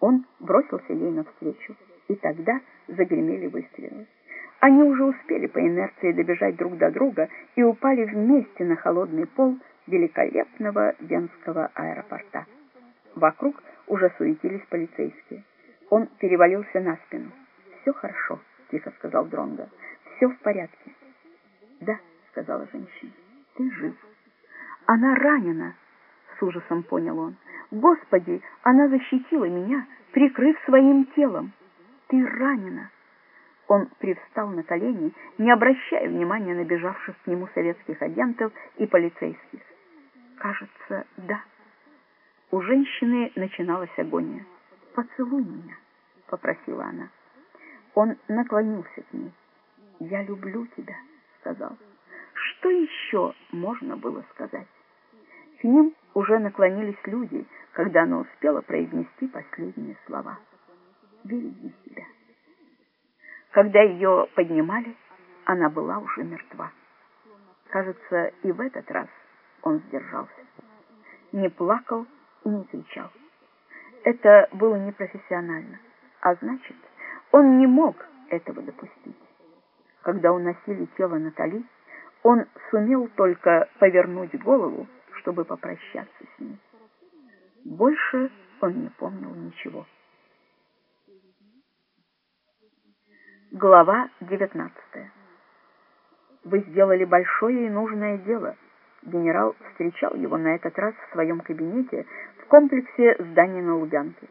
Он бросился ей навстречу, и тогда загремели выстрелы. Они уже успели по инерции добежать друг до друга и упали вместе на холодный пол великолепного венского аэропорта. Вокруг уже суетились полицейские. Он перевалился на спину. «Все хорошо», — тихо сказал Дронго. «Все в порядке». «Да», — сказала женщина, — «ты жив». «Она ранена», — с ужасом понял он. «Господи, она защитила меня, прикрыв своим телом. Ты ранена». Он привстал на колени, не обращая внимания на бежавших к нему советских агентов и полицейских. «Кажется, да». У женщины начиналась агония. «Поцелуй меня», — попросила она. Он наклонился к ней. «Я люблю тебя», — сказал. Что еще можно было сказать? К ним уже наклонились люди, когда она успела произнести последние слова. «Береги себя». Когда ее поднимали, она была уже мертва. Кажется, и в этот раз он сдержался. Не плакал и не кричал. Это было непрофессионально, а значит, он не мог этого допустить. Когда уносили тело Натали, он сумел только повернуть голову, чтобы попрощаться с ней. Больше он не помнил ничего. Глава 19 Вы сделали большое и нужное дело. Генерал встречал его на этот раз в своем кабинете в комплексе зданий на Лубянке.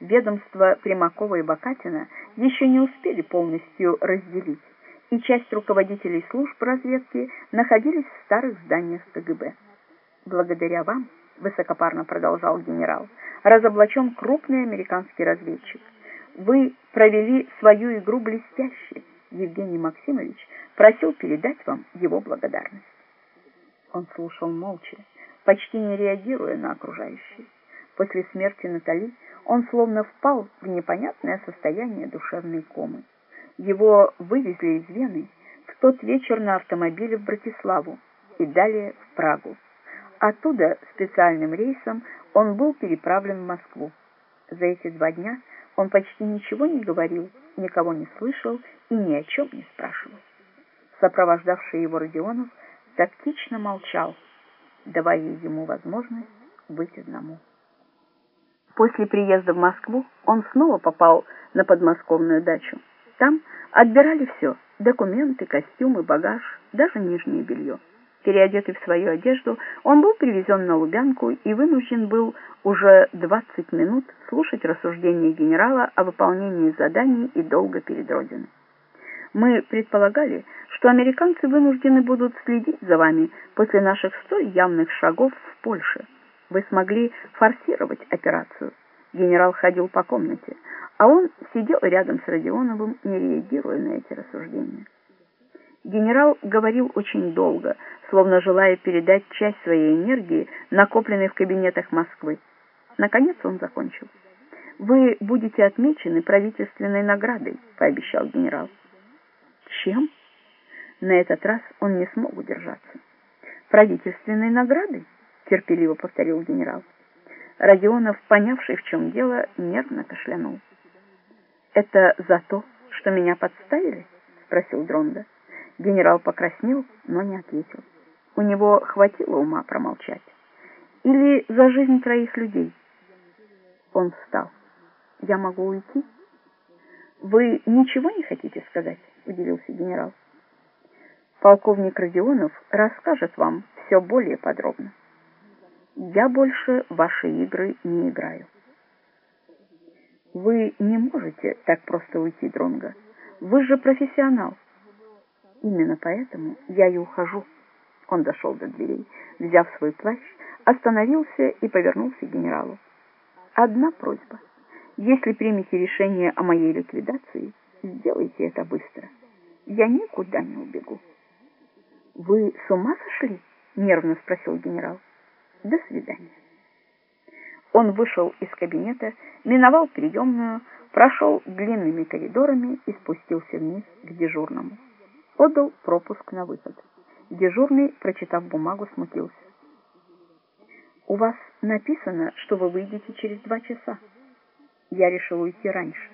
Ведомства Примакова и Бакатина еще не успели полностью разделить, и часть руководителей служб разведки находились в старых зданиях КГБ. «Благодаря вам», — высокопарно продолжал генерал, — «разоблачен крупный американский разведчик. Вы провели свою игру блестяще. Евгений Максимович просил передать вам его благодарность». Он слушал молча, почти не реагируя на окружающее. После смерти Натали он словно впал в непонятное состояние душевной комы. Его вывезли из Вены в тот вечер на автомобиле в Братиславу и далее в Прагу. Оттуда специальным рейсом он был переправлен в Москву. За эти два дня он почти ничего не говорил, никого не слышал и ни о чем не спрашивал. Сопровождавший его Родионов тактично молчал, давая ему возможность быть одному. После приезда в Москву он снова попал на подмосковную дачу. Там отбирали все – документы, костюмы, багаж, даже нижнее белье. Переодетый в свою одежду, он был привезен на Лубянку и вынужден был уже 20 минут слушать рассуждения генерала о выполнении заданий и долга перед Родиной. Мы предполагали, что американцы вынуждены будут следить за вами после наших столь явных шагов в Польше. Вы смогли форсировать операцию. Генерал ходил по комнате а он сидел рядом с Родионовым, не реагируя на эти рассуждения. Генерал говорил очень долго, словно желая передать часть своей энергии, накопленной в кабинетах Москвы. Наконец он закончил. «Вы будете отмечены правительственной наградой», — пообещал генерал. «Чем?» На этот раз он не смог удержаться. «Правительственной наградой?» — терпеливо повторил генерал. Родионов, понявший, в чем дело, нервно кашлянул. «Это за то, что меня подставили?» — спросил Дронда. Генерал покраснел, но не ответил. У него хватило ума промолчать. «Или за жизнь троих людей?» Он встал. «Я могу уйти?» «Вы ничего не хотите сказать?» — удивился генерал. «Полковник Родионов расскажет вам все более подробно. Я больше ваши игры не играю». Вы не можете так просто уйти, Дронго. Вы же профессионал. Именно поэтому я и ухожу. Он дошел до дверей, взяв свой плащ, остановился и повернулся к генералу. Одна просьба. Если примете решение о моей ликвидации, сделайте это быстро. Я никуда не убегу. Вы с ума сошли? Нервно спросил генерал. До свидания. Он вышел из кабинета, миновал приемную, прошел длинными коридорами и спустился вниз к дежурному. Отдал пропуск на выход. Дежурный, прочитав бумагу, смутился. «У вас написано, что вы выйдете через два часа». Я решил уйти раньше.